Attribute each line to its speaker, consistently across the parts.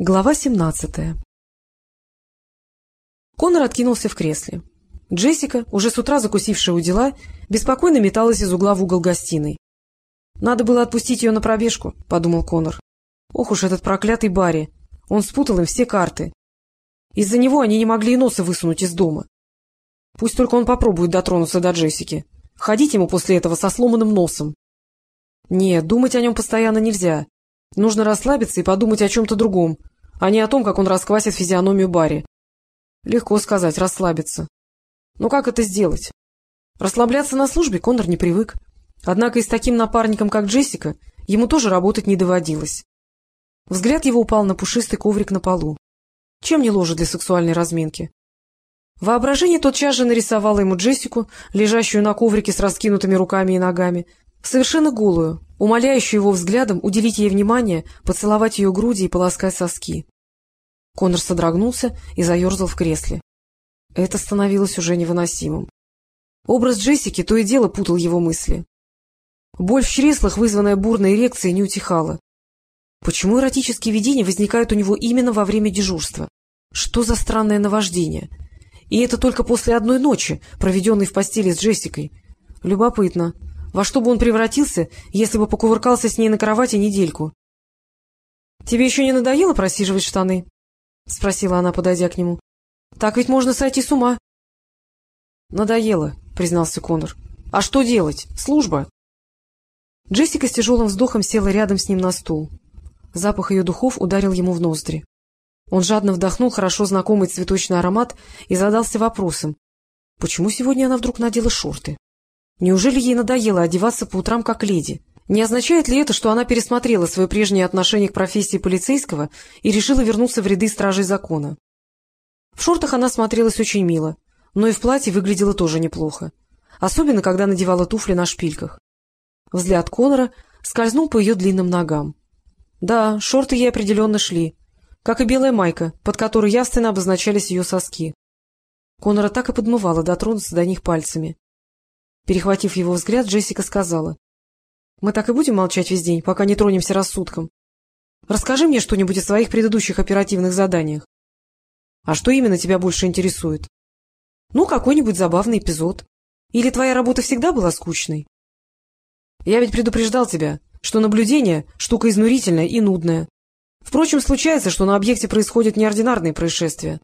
Speaker 1: Глава 17 Конор откинулся в кресле. Джессика, уже с утра закусившая у дела, беспокойно металась из угла в угол гостиной. «Надо было отпустить ее на пробежку», — подумал Конор. «Ох уж этот проклятый Барри! Он спутал им все карты. Из-за него они не могли и носа высунуть из дома. Пусть только он попробует дотронуться до Джессики. Ходить ему после этого со сломанным носом. Нет, думать о нем постоянно нельзя. Нужно расслабиться и подумать о чем-то другом, а не о том, как он расквасит физиономию Барри. Легко сказать, расслабиться. Но как это сделать? Расслабляться на службе Конор не привык. Однако и с таким напарником, как Джессика, ему тоже работать не доводилось. Взгляд его упал на пушистый коврик на полу. Чем не ложа для сексуальной разминки? Воображение тотчас же нарисовало ему Джессику, лежащую на коврике с раскинутыми руками и ногами, совершенно голую, умоляющую его взглядом уделить ей внимание, поцеловать ее груди и полоскать соски. Конор содрогнулся и заерзал в кресле. Это становилось уже невыносимым. Образ Джессики то и дело путал его мысли. Боль в чреслах, вызванная бурной эрекцией, не утихала. Почему эротические видения возникают у него именно во время дежурства? Что за странное наваждение? И это только после одной ночи, проведенной в постели с Джессикой. Любопытно. Во что бы он превратился, если бы покувыркался с ней на кровати недельку? — Тебе еще не надоело просиживать штаны? — спросила она, подойдя к нему. — Так ведь можно сойти с ума. — Надоело, — признался Конор. — А что делать? Служба. Джессика с тяжелым вздохом села рядом с ним на стул. Запах ее духов ударил ему в ноздри. Он жадно вдохнул хорошо знакомый цветочный аромат и задался вопросом, почему сегодня она вдруг надела шорты? Неужели ей надоело одеваться по утрам как леди? Не означает ли это, что она пересмотрела свое прежнее отношение к профессии полицейского и решила вернуться в ряды стражей закона? В шортах она смотрелась очень мило, но и в платье выглядела тоже неплохо, особенно когда надевала туфли на шпильках. Взгляд Конора скользнул по ее длинным ногам. Да, шорты ей определенно шли, как и белая майка, под которой явственно обозначались ее соски. Конора так и подмывала дотронуться до них пальцами. Перехватив его взгляд, Джессика сказала. — Мы так и будем молчать весь день, пока не тронемся рассудком. Расскажи мне что-нибудь о своих предыдущих оперативных заданиях. — А что именно тебя больше интересует? — Ну, какой-нибудь забавный эпизод. Или твоя работа всегда была скучной? — Я ведь предупреждал тебя, что наблюдение — штука изнурительная и нудная. Впрочем, случается, что на объекте происходят неординарные происшествия.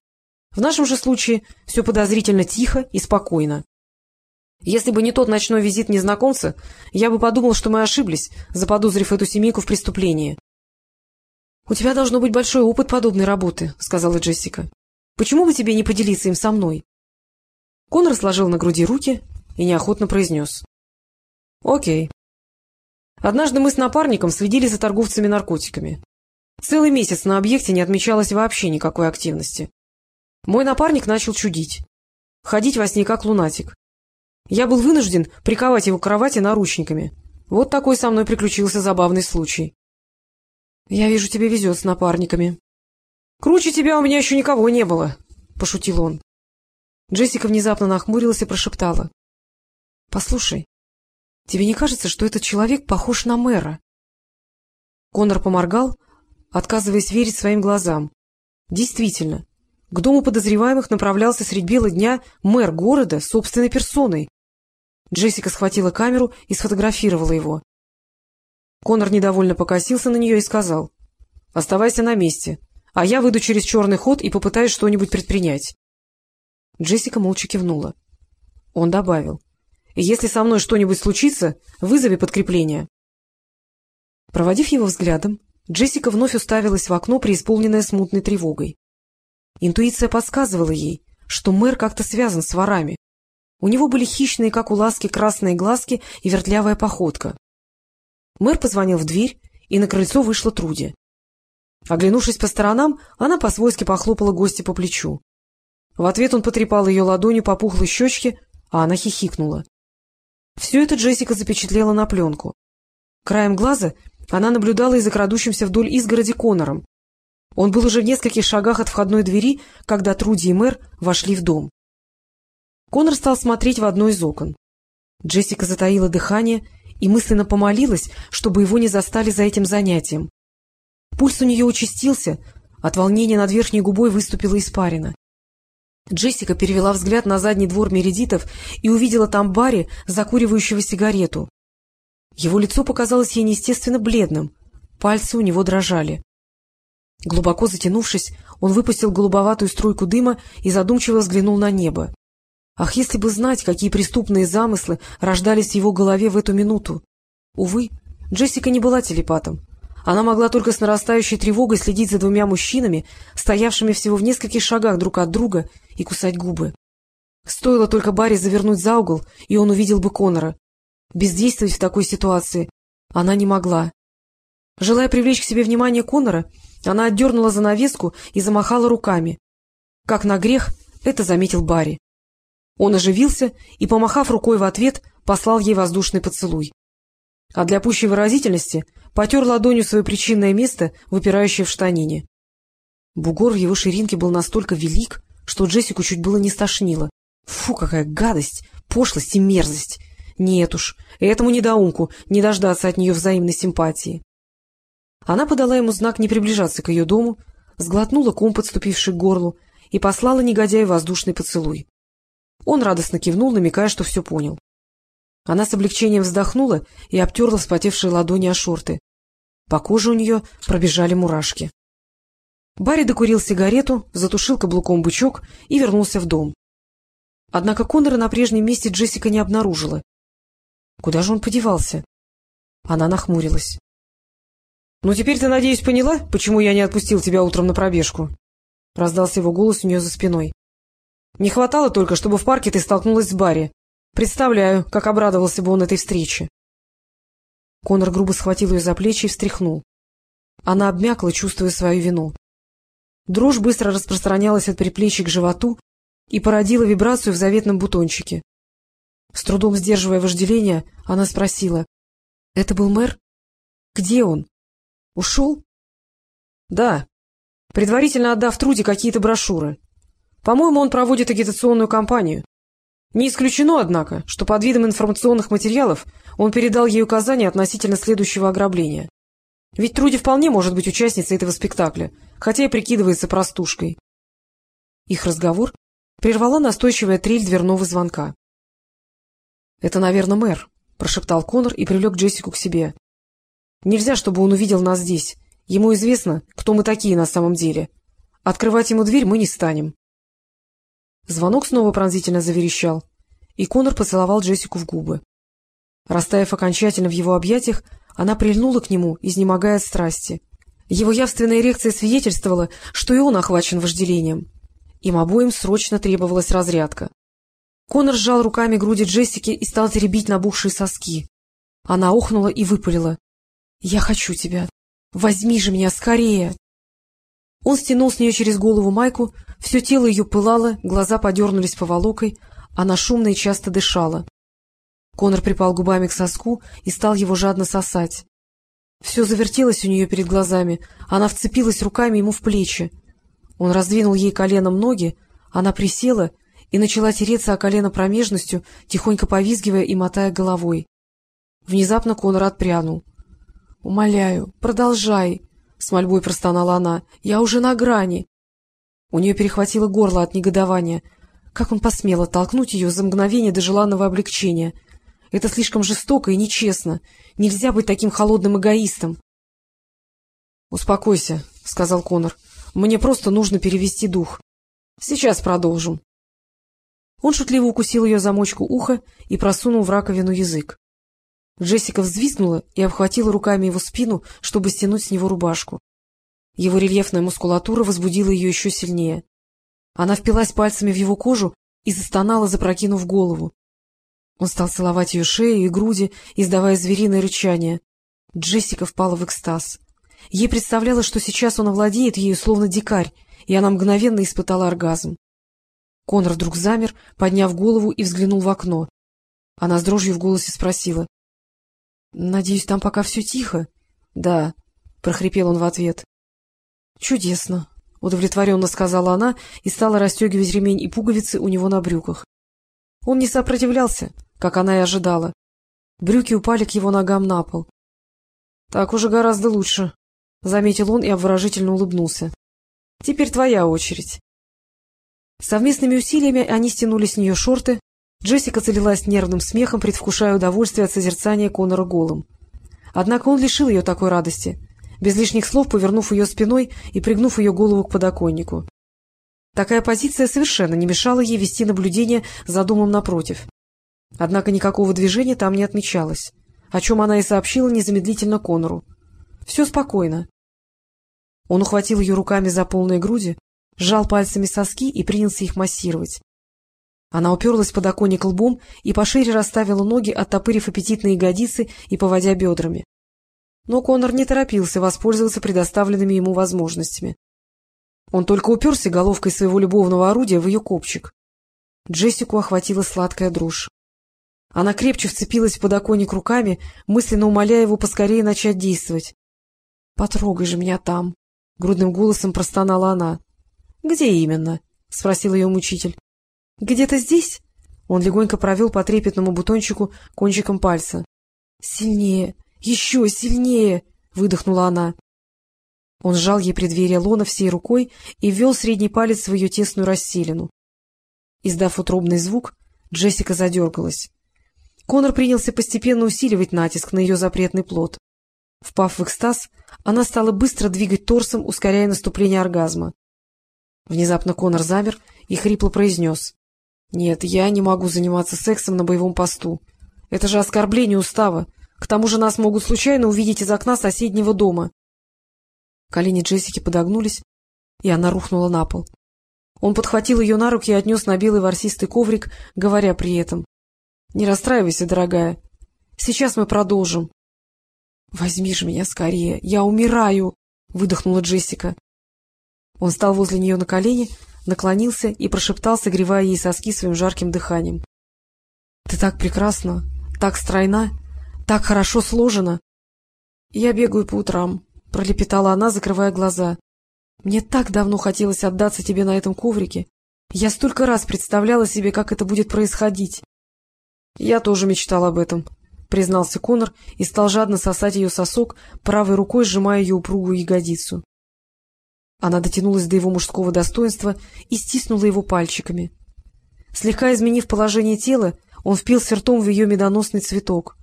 Speaker 1: В нашем же случае все подозрительно тихо и спокойно. Если бы не тот ночной визит незнакомца, я бы подумал, что мы ошиблись, заподозрив эту семейку в преступлении. — У тебя должно быть большой опыт подобной работы, — сказала Джессика. — Почему бы тебе не поделиться им со мной? Конор сложил на груди руки и неохотно произнес. — Окей. Однажды мы с напарником следили за торговцами наркотиками. Целый месяц на объекте не отмечалось вообще никакой активности. Мой напарник начал чудить. Ходить во сне как лунатик. Я был вынужден приковать его к кровати наручниками. Вот такой со мной приключился забавный случай. — Я вижу, тебе везет с напарниками. — Круче тебя у меня еще никого не было, — пошутил он. Джессика внезапно нахмурилась и прошептала. — Послушай, тебе не кажется, что этот человек похож на мэра? Конор поморгал, отказываясь верить своим глазам. Действительно, к дому подозреваемых направлялся средь бела дня мэр города собственной персоной. Джессика схватила камеру и сфотографировала его. Конор недовольно покосился на нее и сказал, — Оставайся на месте, а я выйду через черный ход и попытаюсь что-нибудь предпринять. Джессика молча кивнула. Он добавил, — Если со мной что-нибудь случится, вызови подкрепление. Проводив его взглядом, Джессика вновь уставилась в окно, преисполненное смутной тревогой. Интуиция подсказывала ей, что мэр как-то связан с ворами. У него были хищные, как у ласки, красные глазки и вертлявая походка. Мэр позвонил в дверь, и на крыльцо вышла Труди. Оглянувшись по сторонам, она по-свойски похлопала гостя по плечу. В ответ он потрепал ее ладонью по пухлой щечке, а она хихикнула. Все это Джессика запечатлела на пленку. Краем глаза она наблюдала и за крадущимся вдоль изгороди Конором. Он был уже в нескольких шагах от входной двери, когда Труди и мэр вошли в дом. Конор стал смотреть в одно из окон. Джессика затаила дыхание и мысленно помолилась, чтобы его не застали за этим занятием. Пульс у нее участился, От волнения над верхней губой выступила испарина. Джессика перевела взгляд на задний двор Мередитов и увидела там Барри, закуривающего сигарету. Его лицо показалось ей неестественно бледным, пальцы у него дрожали. Глубоко затянувшись, он выпустил голубоватую струйку дыма и задумчиво взглянул на небо. Ах, если бы знать, какие преступные замыслы рождались в его голове в эту минуту! Увы, Джессика не была телепатом. Она могла только с нарастающей тревогой следить за двумя мужчинами, стоявшими всего в нескольких шагах друг от друга, и кусать губы. Стоило только Барри завернуть за угол, и он увидел бы Конора. Бездействовать в такой ситуации она не могла. Желая привлечь к себе внимание Конора, она отдернула занавеску и замахала руками. Как на грех, это заметил Барри. Он оживился и, помахав рукой в ответ, послал ей воздушный поцелуй. А для пущей выразительности потер ладонью свое причинное место, выпирающее в штанине. Бугор в его ширинке был настолько велик, что Джессику чуть было не стошнило. Фу, какая гадость, пошлость и мерзость! Нет уж, этому недоумку не дождаться от нее взаимной симпатии. Она подала ему знак не приближаться к ее дому, сглотнула ком, подступивший к горлу, и послала негодяю воздушный поцелуй. Он радостно кивнул, намекая, что все понял. Она с облегчением вздохнула и обтерла вспотевшие ладони о шорты. По коже у нее пробежали мурашки. Барри докурил сигарету, затушил каблуком бычок и вернулся в дом. Однако Коннора на прежнем месте Джессика не обнаружила. Куда же он подевался? Она нахмурилась. — Ну, теперь ты, надеюсь, поняла, почему я не отпустил тебя утром на пробежку? — раздался его голос у нее за спиной. — Не хватало только, чтобы в парке ты столкнулась с Барри. Представляю, как обрадовался бы он этой встрече. Конор грубо схватил ее за плечи и встряхнул. Она обмякла, чувствуя свою вину. Дрожь быстро распространялась от приплечья к животу и породила вибрацию в заветном бутончике. С трудом сдерживая вожделение, она спросила. — Это был мэр? Где он? Ушел? — Да, предварительно отдав Труде какие-то брошюры. По-моему, он проводит агитационную кампанию. Не исключено, однако, что под видом информационных материалов он передал ей указания относительно следующего ограбления. Ведь Труди вполне может быть участницей этого спектакля, хотя и прикидывается простушкой. Их разговор прервала настойчивая трель дверного звонка. — Это, наверное, мэр, — прошептал Конор и привлек Джессику к себе. — Нельзя, чтобы он увидел нас здесь. Ему известно, кто мы такие на самом деле. Открывать ему дверь мы не станем. Звонок снова пронзительно заверещал, и Конор поцеловал Джессику в губы. Растаяв окончательно в его объятиях, она прильнула к нему, изнемогая от страсти. Его явственная эрекция свидетельствовала, что и он охвачен вожделением. Им обоим срочно требовалась разрядка. Конор сжал руками груди Джессики и стал теребить набухшие соски. Она охнула и выпалила. — Я хочу тебя. Возьми же меня скорее. Он стянул с нее через голову майку, все тело ее пылало, глаза подернулись поволокой, она шумно и часто дышала. Конор припал губами к соску и стал его жадно сосать. Все завертелось у нее перед глазами, она вцепилась руками ему в плечи. Он раздвинул ей коленом ноги, она присела и начала тереться о колено промежностью, тихонько повизгивая и мотая головой. Внезапно Конор отпрянул. — Умоляю, продолжай! — с мольбой простонала она. — Я уже на грани! У нее перехватило горло от негодования. Как он посмел оттолкнуть ее за мгновение до желанного облегчения — это слишком жестоко и нечестно. Нельзя быть таким холодным эгоистом. — Успокойся, — сказал Конор. — Мне просто нужно перевести дух. Сейчас продолжим. Он шутливо укусил ее замочку уха и просунул в раковину язык. Джессика взвизгнула и обхватила руками его спину, чтобы стянуть с него рубашку. Его рельефная мускулатура возбудила ее еще сильнее. Она впилась пальцами в его кожу и застонала, запрокинув голову. Он стал целовать ее шею и груди, издавая звериное рычание. Джессика впала в экстаз. Ей представлялось, что сейчас он овладеет ею, словно дикарь, и она мгновенно испытала оргазм. Конор вдруг замер, подняв голову и взглянул в окно. Она с дрожью в голосе спросила. — Надеюсь, там пока все тихо? — Да, — прохрипел он в ответ. — Чудесно, — удовлетворенно сказала она и стала расстегивать ремень и пуговицы у него на брюках. Он не сопротивлялся, как она и ожидала. Брюки упали к его ногам на пол. — Так уже гораздо лучше, — заметил он и обворожительно улыбнулся. — Теперь твоя очередь. Совместными усилиями они стянули с нее шорты. Джессика залилась нервным смехом, предвкушая удовольствие от созерцания Конора голым. Однако он лишил ее такой радости, без лишних слов повернув ее спиной и пригнув ее голову к подоконнику. Такая позиция совершенно не мешала ей вести наблюдение за домом напротив. Однако никакого движения там не отмечалось, о чем она и сообщила незамедлительно Конору. Все спокойно. Он ухватил ее руками за полные груди, сжал пальцами соски и принялся их массировать. Она уперлась в подоконник лбом и пошире расставила ноги, оттопырив аппетитные ягодицы и поводя бедрами. Но Конор не торопился воспользоваться предоставленными ему возможностями. Он только уперся головкой своего любовного орудия в ее копчик. Джессику охватила сладкая дрожь. Она крепче вцепилась в подоконник руками, мысленно умоляя его поскорее начать действовать. — Потрогай же меня там! — грудным голосом простонала она. — Где именно? — спросил ее мучитель. — Где-то здесь? Он легонько провел по трепетному бутончику кончиком пальца. — Сильнее! Еще сильнее! — выдохнула она. Он сжал ей преддверие лона всей рукой и ввел средний палец в ее тесную расселину. Издав утробный звук, Джессика задергалась. Конор принялся постепенно усиливать натиск на ее запретный плод. Впав в экстаз, она стала быстро двигать торсом, ускоряя наступление оргазма. Внезапно Конор замер и хрипло произнес. — Нет, я не могу заниматься сексом на боевом посту. Это же оскорбление устава. К тому же нас могут случайно увидеть из окна соседнего дома. Колени Джессики подогнулись, и она рухнула на пол. Он подхватил ее на руки и отнес на белый ворсистый коврик, говоря при этом. — Не расстраивайся, дорогая. Сейчас мы продолжим. — Возьми же меня скорее, я умираю! — выдохнула Джессика. Он стал возле нее на колени, наклонился и прошептал, согревая ей соски своим жарким дыханием. — Ты так прекрасна, так стройна, так хорошо сложена. — Я бегаю по утрам, — пролепетала она, закрывая глаза. — Мне так давно хотелось отдаться тебе на этом коврике. Я столько раз представляла себе, как это будет происходить. — Я тоже мечтал об этом, — признался Конор и стал жадно сосать ее сосок, правой рукой сжимая ее упругую ягодицу. Она дотянулась до его мужского достоинства и стиснула его пальчиками. Слегка изменив положение тела, он впился ртом в ее медоносный цветок.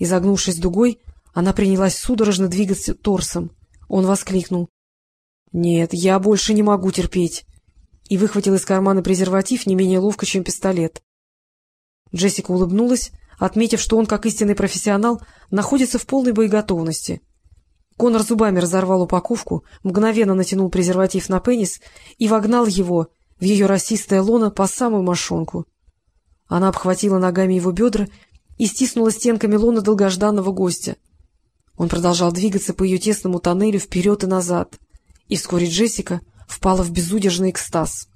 Speaker 1: Изогнувшись дугой, она принялась судорожно двигаться торсом. Он воскликнул. — Нет, я больше не могу терпеть. И выхватил из кармана презерватив не менее ловко, чем пистолет. Джессика улыбнулась, отметив, что он, как истинный профессионал, находится в полной боеготовности. Конор зубами разорвал упаковку, мгновенно натянул презерватив на пенис и вогнал его в ее расистое лоно по самую мошонку. Она обхватила ногами его бедра и стиснула стенками лона долгожданного гостя. Он продолжал двигаться по ее тесному тоннелю вперед и назад, и вскоре Джессика впала в безудержный экстаз.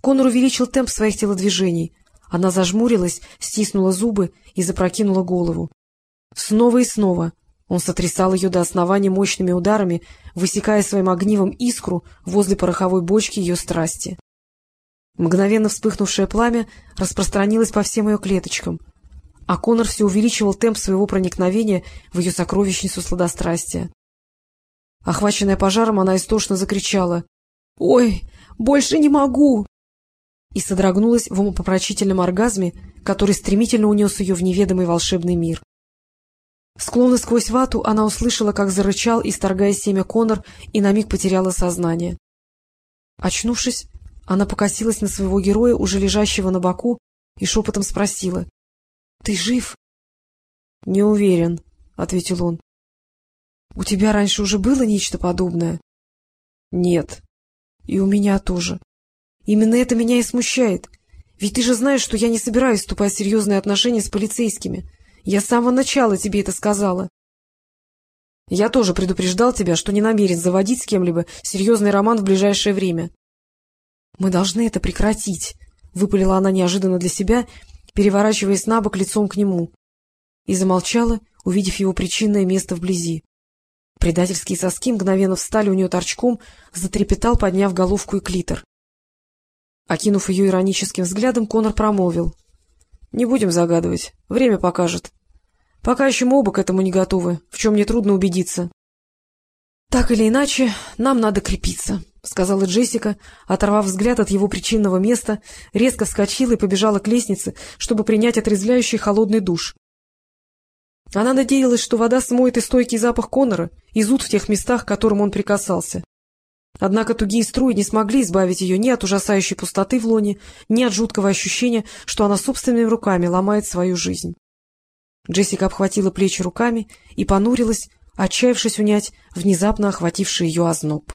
Speaker 1: Конор увеличил темп своих телодвижений, она зажмурилась, стиснула зубы и запрокинула голову. Снова и снова он сотрясал ее до основания мощными ударами, высекая своим огнивом искру возле пороховой бочки ее страсти. Мгновенно вспыхнувшее пламя распространилось по всем ее клеточкам, а Конор все увеличивал темп своего проникновения в ее сокровищницу сладострастия. Охваченная пожаром, она истошно закричала. — Ой, больше не могу! и содрогнулась в умопопрочительном оргазме, который стремительно унес ее в неведомый волшебный мир. Склонно сквозь вату она услышала, как зарычал, исторгая семя Конор, и на миг потеряла сознание. Очнувшись, она покосилась на своего героя, уже лежащего на боку, и шепотом спросила. — Ты жив? — Не уверен, — ответил он. — У тебя раньше уже было нечто подобное? — Нет. И у меня тоже. Именно это меня и смущает. Ведь ты же знаешь, что я не собираюсь вступать в серьезные отношения с полицейскими. Я с самого начала тебе это сказала. Я тоже предупреждал тебя, что не намерен заводить с кем-либо серьезный роман в ближайшее время. — Мы должны это прекратить, — выпалила она неожиданно для себя, переворачиваясь на бок лицом к нему. И замолчала, увидев его причинное место вблизи. Предательские соски мгновенно встали у нее торчком, затрепетал, подняв головку и клитор. Окинув ее ироническим взглядом, Конор промолвил. — Не будем загадывать. Время покажет. Пока еще мы оба к этому не готовы, в чем мне трудно убедиться. — Так или иначе, нам надо крепиться. — сказала Джессика, оторвав взгляд от его причинного места, резко вскочила и побежала к лестнице, чтобы принять отрезвляющий холодный душ. Она надеялась, что вода смоет и стойкий запах Конора, и зуд в тех местах, к которым он прикасался. Однако тугие струи не смогли избавить ее ни от ужасающей пустоты в лоне, ни от жуткого ощущения, что она собственными руками ломает свою жизнь. Джессика обхватила плечи руками и понурилась, отчаявшись унять внезапно охвативший ее озноб.